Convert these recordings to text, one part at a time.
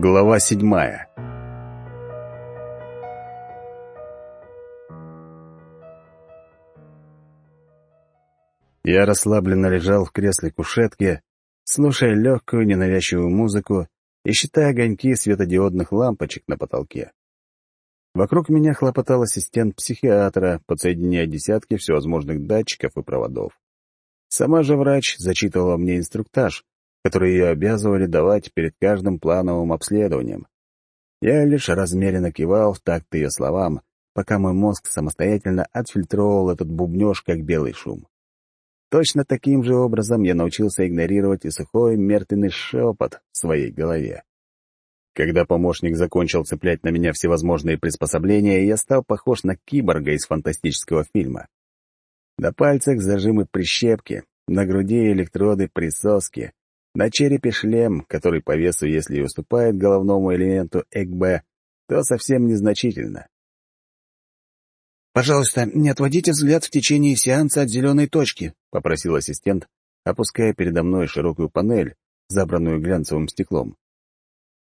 Глава седьмая Я расслабленно лежал в кресле кушетки, слушая легкую ненавязчивую музыку и считая огоньки светодиодных лампочек на потолке. Вокруг меня хлопотал ассистент психиатра, подсоединяя десятки всевозможных датчиков и проводов. Сама же врач зачитывала мне инструктаж, который ее обязывали давать перед каждым плановым обследованием. Я лишь размеренно кивал в такт ее словам, пока мой мозг самостоятельно отфильтровал этот бубнеж, как белый шум. Точно таким же образом я научился игнорировать и сухой мертвенный шепот в своей голове. Когда помощник закончил цеплять на меня всевозможные приспособления, я стал похож на киборга из фантастического фильма. На пальцах зажимы прищепки, на груди электроды присоски, на черепе шлем, который по весу, если и уступает головному элементу ЭКБ, то совсем незначительно. «Пожалуйста, не отводите взгляд в течение сеанса от зеленой точки», — попросил ассистент, опуская передо мной широкую панель, забранную глянцевым стеклом.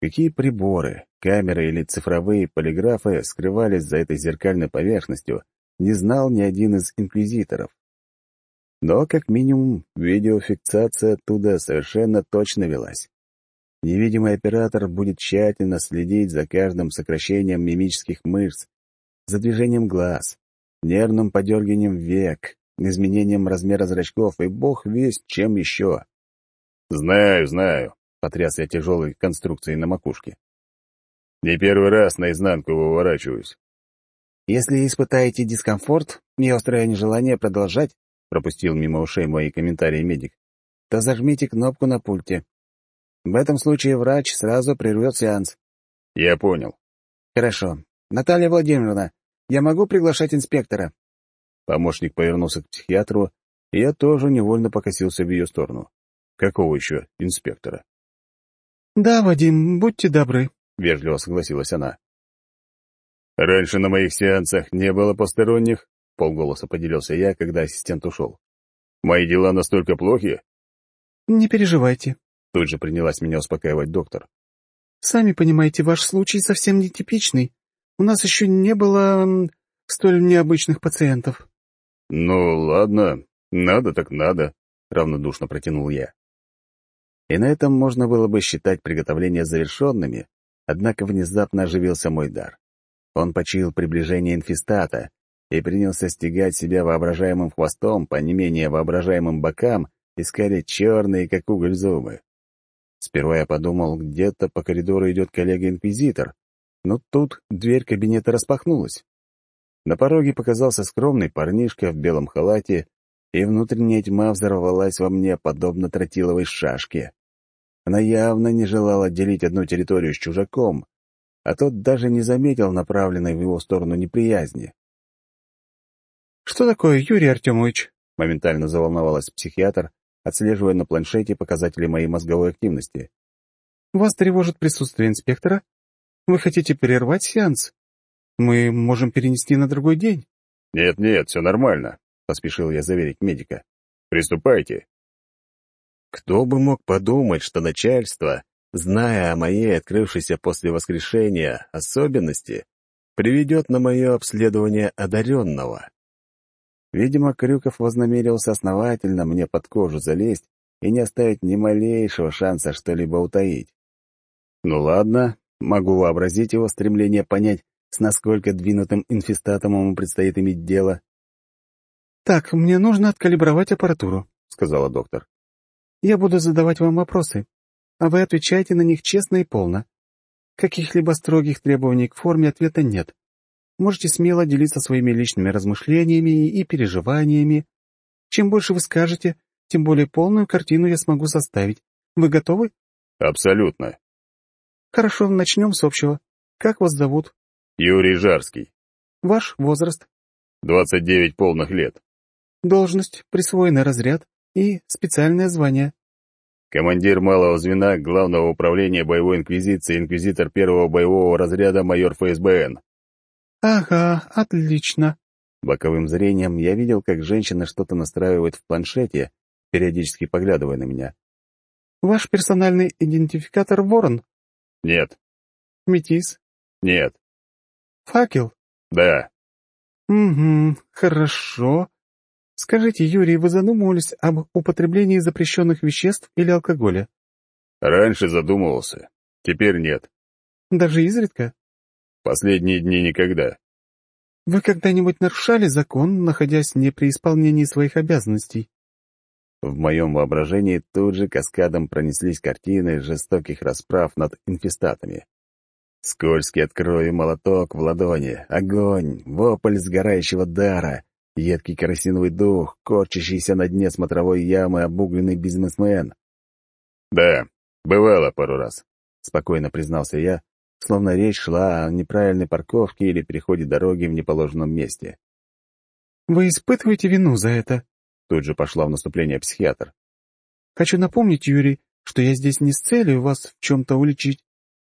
Какие приборы, камеры или цифровые полиграфы скрывались за этой зеркальной поверхностью, не знал ни один из инквизиторов. Но, как минимум, видеофиксация оттуда совершенно точно велась. Невидимый оператор будет тщательно следить за каждым сокращением мимических мышц, за движением глаз, нервным подергиванием век, изменением размера зрачков и бог весть чем еще. «Знаю, знаю», — потряс я тяжелой конструкцией на макушке. «Не первый раз наизнанку выворачиваюсь». «Если испытаете дискомфорт и острое нежелание продолжать», — пропустил мимо ушей мои комментарии медик, «то зажмите кнопку на пульте. В этом случае врач сразу прервет сеанс». «Я понял». «Хорошо. Наталья Владимировна, я могу приглашать инспектора?» Помощник повернулся к психиатру, и я тоже невольно покосился в ее сторону. Какого еще инспектора? «Да, Вадим, будьте добры», — вежливо согласилась она. «Раньше на моих сеансах не было посторонних», — полголоса поделился я, когда ассистент ушел. «Мои дела настолько плохи?» «Не переживайте», — тут же принялась меня успокаивать доктор. «Сами понимаете, ваш случай совсем нетипичный. У нас еще не было столь необычных пациентов». «Ну, ладно, надо так надо», — равнодушно протянул я. И на этом можно было бы считать приготовления завершенными, однако внезапно оживился мой дар. Он почуял приближение инфестата и принялся стягать себя воображаемым хвостом по не менее воображаемым бокам, искали черные, как уголь, зубы. Сперва я подумал, где-то по коридору идет коллега-инквизитор, но тут дверь кабинета распахнулась. На пороге показался скромный парнишка в белом халате, и внутренняя тьма взорвалась во мне, подобно тротиловой шашке. Она явно не желала делить одну территорию с чужаком, а тот даже не заметил направленной в его сторону неприязни. «Что такое, Юрий Артемович?» — моментально заволновалась психиатр, отслеживая на планшете показатели моей мозговой активности. «Вас тревожит присутствие инспектора? Вы хотите прервать сеанс? Мы можем перенести на другой день». «Нет-нет, все нормально», — поспешил я заверить медика. «Приступайте». Кто бы мог подумать, что начальство, зная о моей открывшейся после воскрешения особенности, приведет на мое обследование одаренного. Видимо, Крюков вознамерился основательно мне под кожу залезть и не оставить ни малейшего шанса что-либо утаить. Ну ладно, могу вообразить его стремление понять, с насколько двинутым инфестатом ему предстоит иметь дело. «Так, мне нужно откалибровать аппаратуру», — сказала доктор. Я буду задавать вам вопросы, а вы отвечаете на них честно и полно. Каких-либо строгих требований к форме ответа нет. Можете смело делиться своими личными размышлениями и переживаниями. Чем больше вы скажете, тем более полную картину я смогу составить. Вы готовы? Абсолютно. Хорошо, начнем с общего. Как вас зовут? Юрий Жарский. Ваш возраст? Двадцать девять полных лет. Должность, присвоенный разряд, и специальное звание. Командир малого звена Главного управления боевой инквизиции, инквизитор первого боевого разряда, майор ФСБН. Ага, отлично. Боковым зрением я видел, как женщина что-то настраивает в планшете, периодически поглядывая на меня. Ваш персональный идентификатор Ворон? Нет. Метис? Нет. Факел? Да. Угу, хорошо. Скажите, Юрий, вы задумывались об употреблении запрещенных веществ или алкоголя? Раньше задумывался. Теперь нет. Даже изредка? Последние дни никогда. Вы когда-нибудь нарушали закон, находясь не при исполнении своих обязанностей? В моем воображении тут же каскадом пронеслись картины жестоких расправ над инфестатами. Скользкий от крови молоток в ладони, огонь, вопль сгорающего дара, едкий керосиновый дух, корчащийся на дне смотровой ямы обугленный бизнесмен. «Да, бывало пару раз», — спокойно признался я, словно речь шла о неправильной парковке или переходе дороги в неположенном месте. «Вы испытываете вину за это?» Тут же пошла в наступление психиатр. «Хочу напомнить, Юрий, что я здесь не с целью вас в чем-то уличить.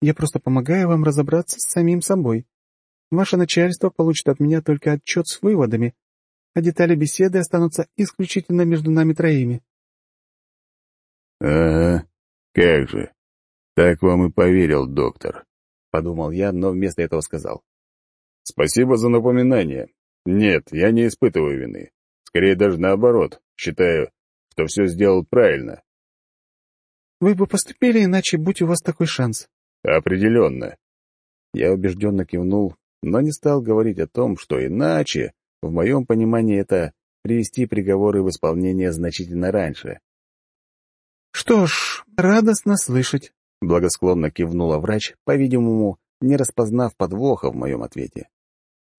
Я просто помогаю вам разобраться с самим собой. Ваше начальство получит от меня только отчет с выводами, а детали беседы останутся исключительно между нами троими». «Ага, как же. Так вам и поверил доктор», — подумал я, но вместо этого сказал. «Спасибо за напоминание. Нет, я не испытываю вины. Скорее даже наоборот. Считаю, что все сделал правильно». «Вы бы поступили иначе, будь у вас такой шанс. Определенно. Я убежденно кивнул, но не стал говорить о том, что иначе, в моем понимании, это привести приговоры в исполнение значительно раньше. «Что ж, радостно слышать», — благосклонно кивнула врач, по-видимому, не распознав подвоха в моем ответе.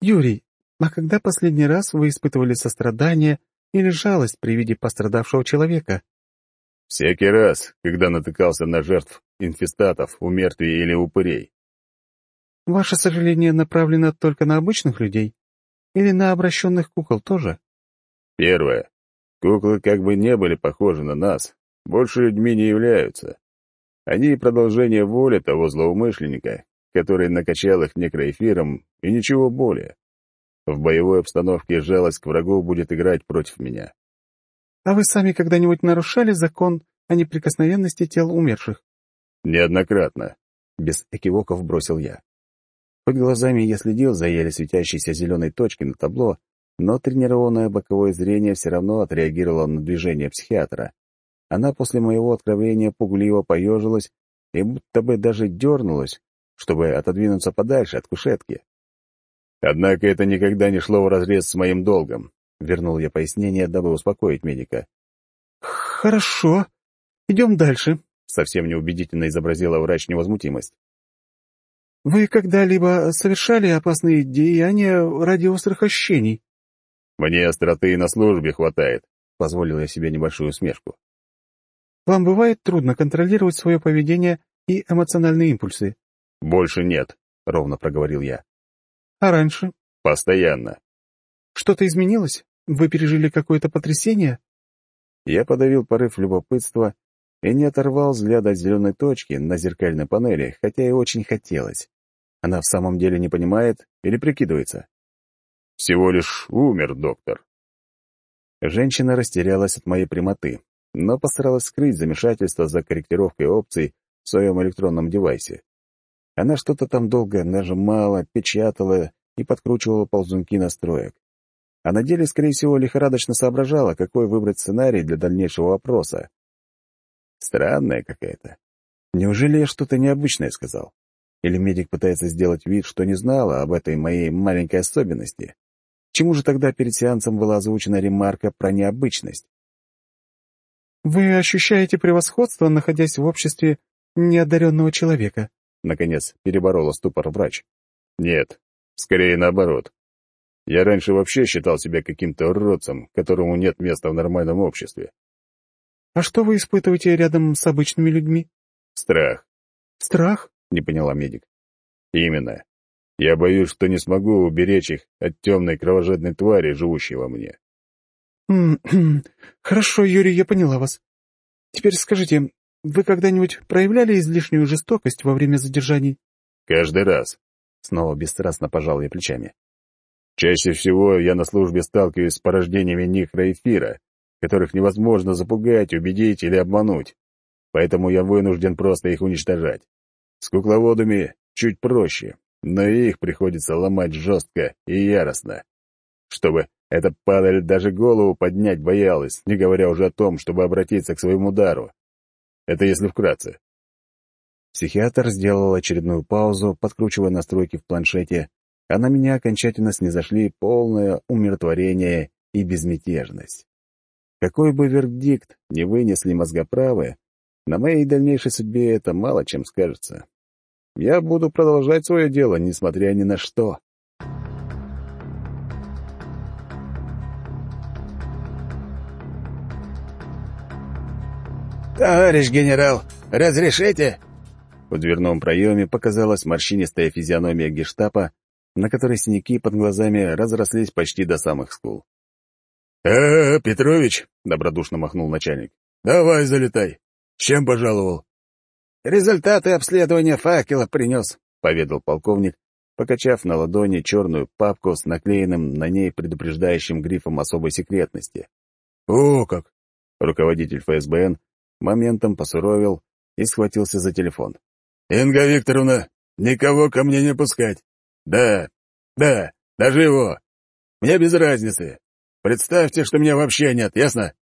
«Юрий, а когда последний раз вы испытывали сострадание или жалость при виде пострадавшего человека?» «Всякий раз, когда натыкался на жертв инфестатов, у мертвей или упырей. Ваше сожаление направлено только на обычных людей? Или на обращенных кукол тоже? Первое. Куклы как бы не были похожи на нас, больше людьми не являются. Они продолжение воли того злоумышленника, который накачал их некроэфиром, и ничего более. В боевой обстановке жалость к врагу будет играть против меня. А вы сами когда-нибудь нарушали закон о неприкосновенности тел умерших? Неоднократно. Без экивоков бросил я. Под глазами я следил за еле светящейся зеленой точкой на табло, но тренированное боковое зрение все равно отреагировало на движение психиатра. Она после моего откровения пугливо поежилась и будто бы даже дернулась, чтобы отодвинуться подальше от кушетки. «Однако это никогда не шло вразрез с моим долгом», — вернул я пояснение, дабы успокоить медика. «Хорошо. Идем дальше», совсем неубедительно изобразила врач невозмутимость. «Вы когда-либо совершали опасные деяния ради острых ощущений?» «Мне остроты на службе хватает», — позволил я себе небольшую усмешку. «Вам бывает трудно контролировать свое поведение и эмоциональные импульсы?» «Больше нет», — ровно проговорил я. «А раньше?» «Постоянно». «Что-то изменилось? Вы пережили какое-то потрясение?» Я подавил порыв любопытства и не оторвал взгляд от зеленой точки на зеркальной панели, хотя и очень хотелось. Она в самом деле не понимает или прикидывается? Всего лишь умер доктор. Женщина растерялась от моей прямоты, но постаралась скрыть замешательство за корректировкой опций в своем электронном девайсе. Она что-то там долго нажимала, печатала и подкручивала ползунки настроек. А на деле, скорее всего, лихорадочно соображала, какой выбрать сценарий для дальнейшего опроса. Странная какая-то. Неужели я что-то необычное сказал? Или медик пытается сделать вид, что не знала об этой моей маленькой особенности? Чему же тогда перед сеансом была озвучена ремарка про необычность? «Вы ощущаете превосходство, находясь в обществе неодаренного человека?» Наконец переборола ступор врач. «Нет, скорее наоборот. Я раньше вообще считал себя каким-то уродцем, которому нет места в нормальном обществе. А что вы испытываете рядом с обычными людьми? Страх. Страх? Не поняла медик. Именно. Я боюсь, что не смогу уберечь их от темной кровожадной твари, живущей во мне. Хорошо, Юрий, я поняла вас. Теперь скажите, вы когда-нибудь проявляли излишнюю жестокость во время задержаний? Каждый раз. Снова бесстрастно пожал я плечами. Чаще всего я на службе сталкиваюсь с порождениями нихра эфира, которых невозможно запугать, убедить или обмануть. Поэтому я вынужден просто их уничтожать. С кукловодами чуть проще, но их приходится ломать жестко и яростно. Чтобы эта падаль даже голову поднять боялась, не говоря уже о том, чтобы обратиться к своему дару. Это если вкратце. Психиатр сделал очередную паузу, подкручивая настройки в планшете, а на меня окончательно снизошли полное умиротворение и безмятежность. Какой бы вердикт не вынесли мозгоправы, на моей дальнейшей судьбе это мало чем скажется. Я буду продолжать свое дело, несмотря ни на что. «Товарищ генерал, разрешите?» В дверном проеме показалась морщинистая физиономия гештапа, на которой синяки под глазами разрослись почти до самых скул. «Э, Петрович!» — добродушно махнул начальник. «Давай, залетай. С чем пожаловал?» «Результаты обследования факела принес», — поведал полковник, покачав на ладони черную папку с наклеенным на ней предупреждающим грифом особой секретности. «О, как!» Руководитель ФСБН моментом посуровил и схватился за телефон. «Инга Викторовна, никого ко мне не пускать. Да, да, даже его. Мне без разницы. Представьте, что меня вообще нет, ясно?»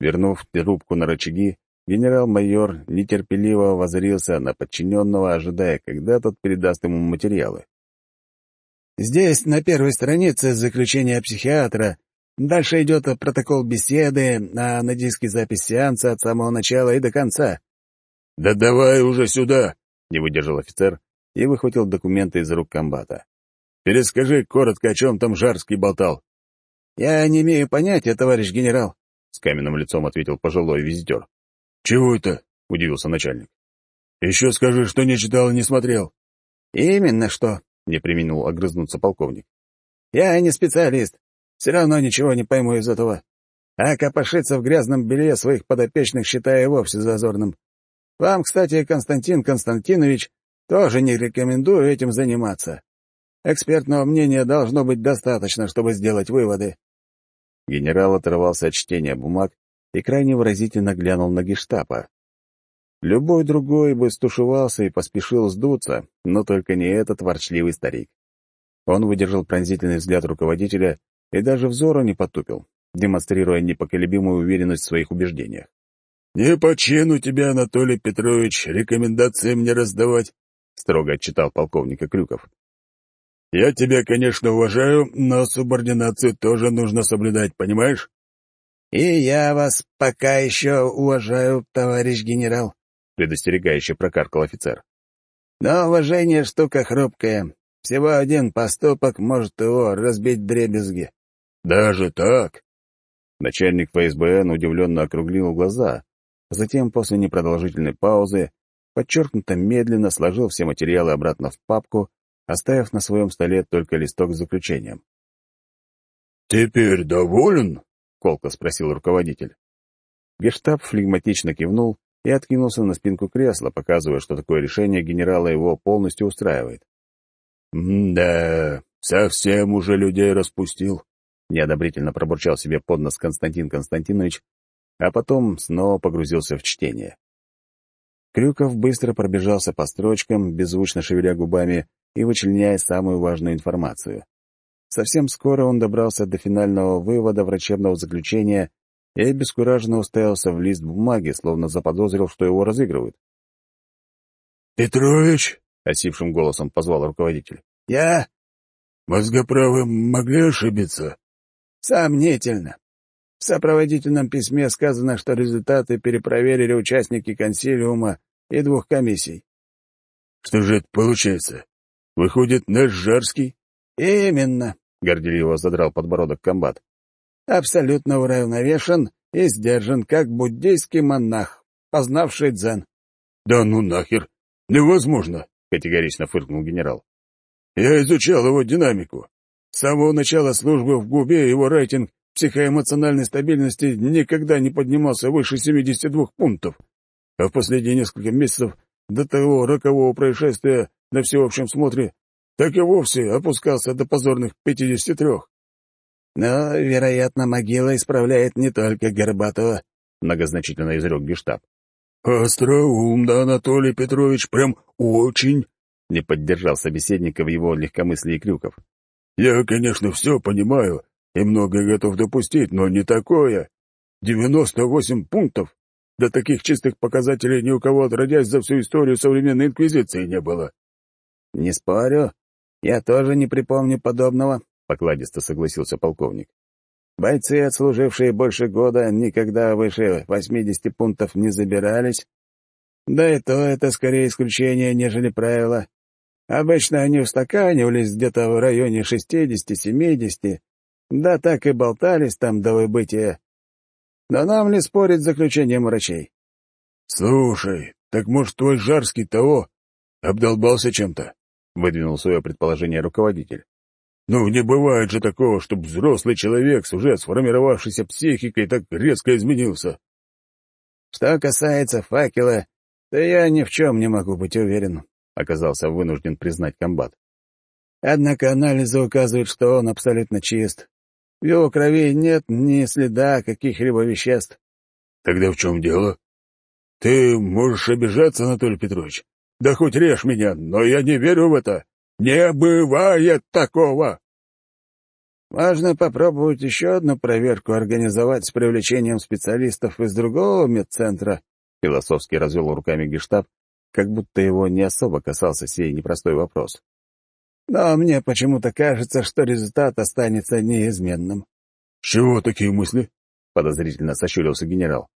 Вернув трубку на рычаги, генерал-майор нетерпеливо возрился на подчиненного, ожидая, когда тот передаст ему материалы. «Здесь на первой странице заключение психиатра Дальше идет протокол беседы, а на диске запись сеанса от самого начала и до конца. «Да давай уже сюда!» — не выдержал офицер и выхватил документы из рук комбата. «Перескажи коротко, о чем там Жарский болтал». «Я не имею понятия, товарищ генерал», — с каменным лицом ответил пожилой визитер. «Чего это?» — удивился начальник. «Еще скажи, что не читал и не смотрел». «Именно что», — не применил огрызнуться полковник. «Я не специалист. Все равно ничего не пойму из этого. А копошиться в грязном белье своих подопечных считаю вовсе зазорным. Вам, кстати, Константин Константинович, тоже не рекомендую этим заниматься. Экспертного мнения должно быть достаточно, чтобы сделать выводы». Генерал оторвался от чтения бумаг и крайне выразительно глянул на гештапо. Любой другой бы стушевался и поспешил сдуться, но только не этот ворчливый старик. Он выдержал пронзительный взгляд руководителя и даже взору не потупил, демонстрируя непоколебимую уверенность в своих убеждениях. «Не по чину тебя, Анатолий Петрович, рекомендации мне раздавать», — строго отчитал полковника Крюков. «Я тебя, конечно, уважаю, но субординацию тоже нужно соблюдать, понимаешь?» «И я вас пока еще уважаю, товарищ генерал», — предостерегающе прокаркал офицер. «Но уважение — штука хрупкая. Всего один поступок может его разбить дребезги. «Даже так?» Начальник ФСБН удивленно округлил глаза, затем, после непродолжительной паузы, подчеркнуто медленно сложил все материалы обратно в папку, оставив на своем столе только листок с заключением. «Теперь доволен?» — колко спросил руководитель. Гештаб флегматично кивнул и откинулся на спинку кресла, показывая, что такое решение генерала его полностью устраивает. «Да, совсем уже людей распустил», Неодобрительно пробурчал себе под нос Константин Константинович, а потом снова погрузился в чтение. Крюков быстро пробежался по строчкам, беззвучно шевеля губами и вычленяя самую важную информацию. Совсем скоро он добрался до финального вывода врачебного заключения и обескураженно уставился в лист бумаги, словно заподозрил, что его разыгрывают. «Петрович!» — осипшим голосом позвал руководитель. «Я?» «Мозгоправы могли ошибиться?» Сомнительно. В сопроводительном письме сказано, что результаты перепроверили участники консилиума и двух комиссий. Что же это получается? Выходит, наш Жарский? Именно, горделиво задрал подбородок комбат. Абсолютно уравновешен и сдержан, как буддийский монах, познавший дзен. Да ну нахер! Невозможно! Категорично фыркнул генерал. Я изучал его динамику. С самого начала службы в ГУБе его рейтинг психоэмоциональной стабильности никогда не поднимался выше 72 пунктов, а в последние несколько месяцев до того рокового происшествия на всеобщем смотре так и вовсе опускался до позорных 53. Но, вероятно, могила исправляет не только Горбатова, многозначительно изрек Гештаб. «Остроумно, Анатолий Петрович, прям очень!» — не поддержал собеседника в его легкомыслии Крюков. «Я, конечно, все понимаю и многое готов допустить, но не такое. Девяносто восемь пунктов. До таких чистых показателей ни у кого отродясь за всю историю современной инквизиции не было». «Не спорю. Я тоже не припомню подобного», — покладисто согласился полковник. «Бойцы, отслужившие больше года, никогда выше восьмидесяти пунктов не забирались. Да и то это скорее исключение, нежели правило. Обычно они устаканивались где-то в районе шестидесяти-семидесяти, да так и болтались там до выбытия. Но нам ли спорить с заключением врачей? — Слушай, так может твой Жарский того обдолбался чем-то? — выдвинул свое предположение руководитель. — Ну, не бывает же такого, чтобы взрослый человек с уже сформировавшейся психикой так резко изменился. — Что касается факела, то я ни в чем не могу быть уверен, — оказался вынужден признать комбат. Однако анализы указывают, что он абсолютно чист. В его крови нет ни следа каких-либо веществ. — Тогда в чем дело? Ты можешь обижаться, Анатолий Петрович. Да хоть режь меня, но я не верю в это. Не бывает такого. Можно попробовать еще одну проверку организовать с привлечением специалистов из другого медцентра, философски развел руками гештаб, как будто его не особо касался сей непростой вопрос. Но мне почему-то кажется, что результат останется неизменным. — С чего такие мысли? — подозрительно сощурился генерал.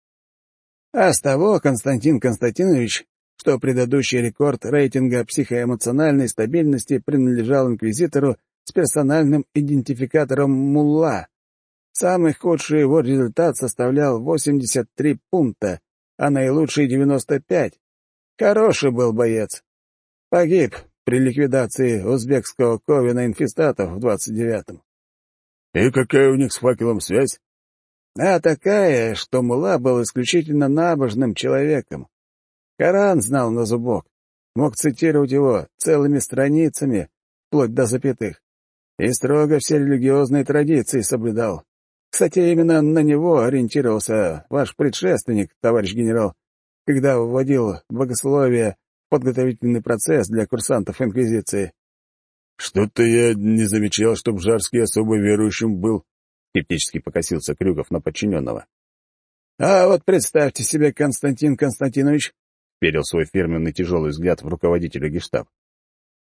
— А с того, Константин Константинович, что предыдущий рекорд рейтинга психоэмоциональной стабильности принадлежал инквизитору с персональным идентификатором Мулла. Самый худший его результат составлял 83 пункта, а наилучший — 95. Хороший был боец. Погиб при ликвидации узбекского ковина инфестатов в 29-м. И какая у них с факелом связь? А такая, что Мула был исключительно набожным человеком. Коран знал на зубок, мог цитировать его целыми страницами, вплоть до запятых, и строго все религиозные традиции соблюдал. Кстати, именно на него ориентировался ваш предшественник, товарищ генерал, когда вводил богословие подготовительный процесс для курсантов Инквизиции. «Что-то я не замечал, чтоб Жарский особо верующим был», — скептически покосился Крюков на подчиненного. «А вот представьте себе, Константин Константинович», — перил свой фирменный тяжелый взгляд в руководителя гештаб.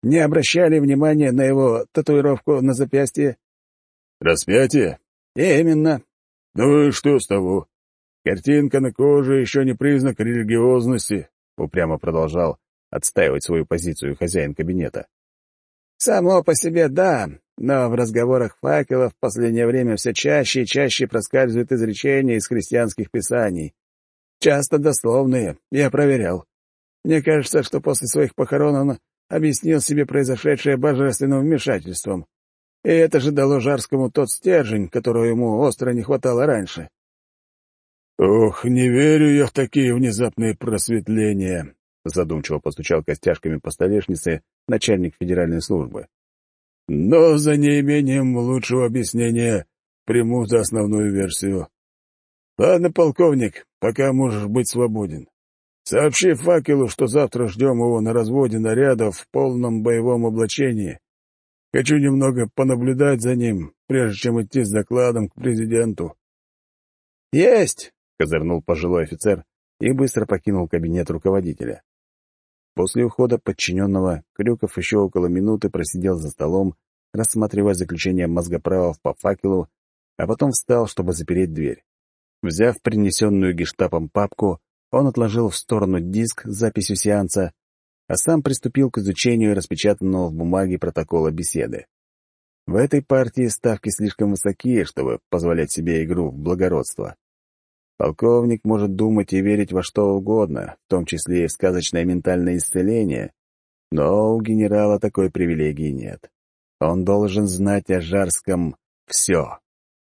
«Не обращали внимания на его татуировку на запястье?» «Распятие?» «Именно». «Ну и что с того? Картинка на коже еще не признак религиозности», — упрямо продолжал отстаивать свою позицию хозяин кабинета. «Само по себе да, но в разговорах факелов в последнее время все чаще и чаще проскальзывают изречения из христианских писаний. Часто дословные, я проверял. Мне кажется, что после своих похорон он объяснил себе произошедшее божественным вмешательством. И это же дало Жарскому тот стержень, которого ему остро не хватало раньше. «Ох, не верю я в такие внезапные просветления», — задумчиво постучал костяшками по столешнице начальник федеральной службы. «Но за неимением лучшего объяснения приму за основную версию. Ладно, полковник, пока можешь быть свободен. Сообщи факелу, что завтра ждем его на разводе нарядов в полном боевом облачении. Хочу немного понаблюдать за ним, прежде чем идти с докладом к президенту». «Есть!» козырнул пожилой офицер и быстро покинул кабинет руководителя. После ухода подчиненного Крюков еще около минуты просидел за столом, рассматривая заключение мозгоправов по факелу, а потом встал, чтобы запереть дверь. Взяв принесенную гештапом папку, он отложил в сторону диск с записью сеанса, а сам приступил к изучению распечатанного в бумаге протокола беседы. В этой партии ставки слишком высокие, чтобы позволять себе игру в благородство. Полковник может думать и верить во что угодно, в том числе и в сказочное ментальное исцеление, но у генерала такой привилегии нет. Он должен знать о Жарском все.